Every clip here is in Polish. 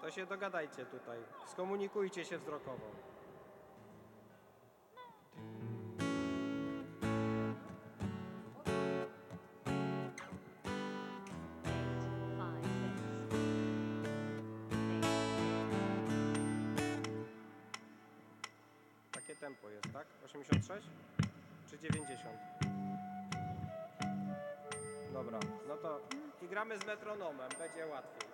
To się dogadajcie tutaj. Skomunikujcie się wzrokowo. Takie tempo jest, tak? 86? Czy 90? Dobra, no to i gramy z metronomem, będzie łatwiej.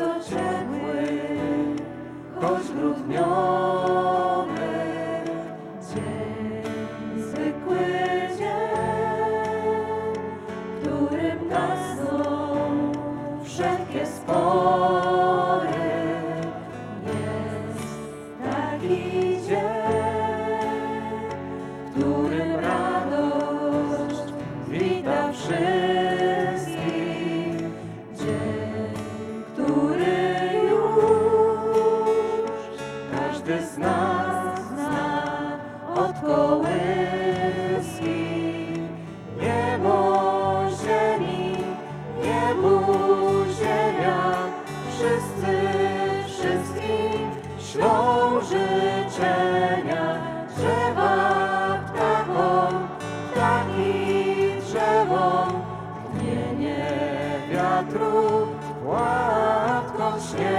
bardzo ciepły, choć grudniowy, który już każdy z nas zna od kołyski. Niebo, ziemi, niebu, ziemia, wszyscy wszystkim ślą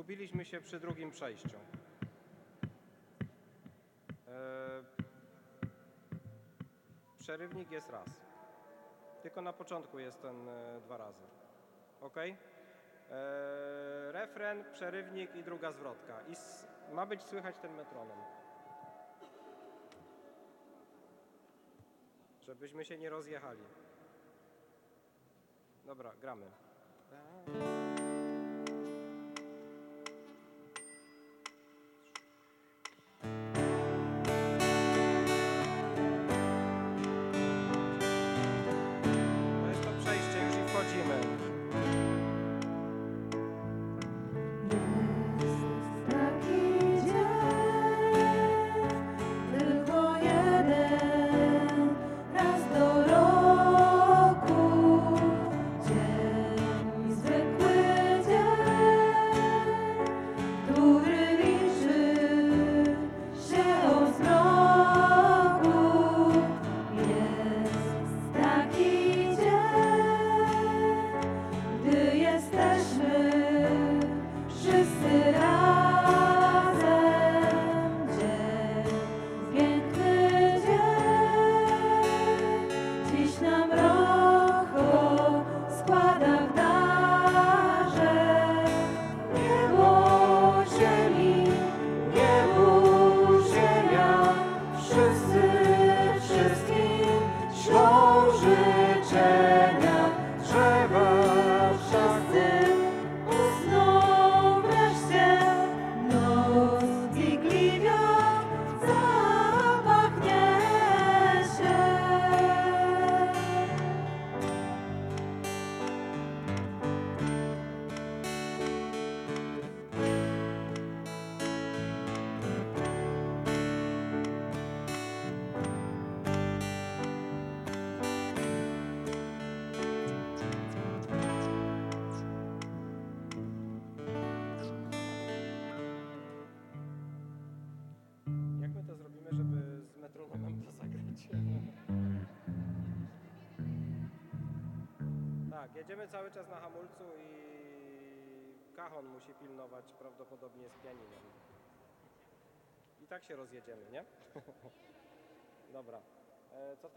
Zgubiliśmy się przy drugim przejściu. Eee, przerywnik jest raz. Tylko na początku jest ten e, dwa razy. Ok? Eee, refren, przerywnik i druga zwrotka. I ma być słychać ten metronom. Żebyśmy się nie rozjechali. Dobra, gramy. Jedziemy cały czas na hamulcu i Kachon musi pilnować prawdopodobnie z pianinem. I tak się rozjedziemy, nie? Dobra. E, co tam?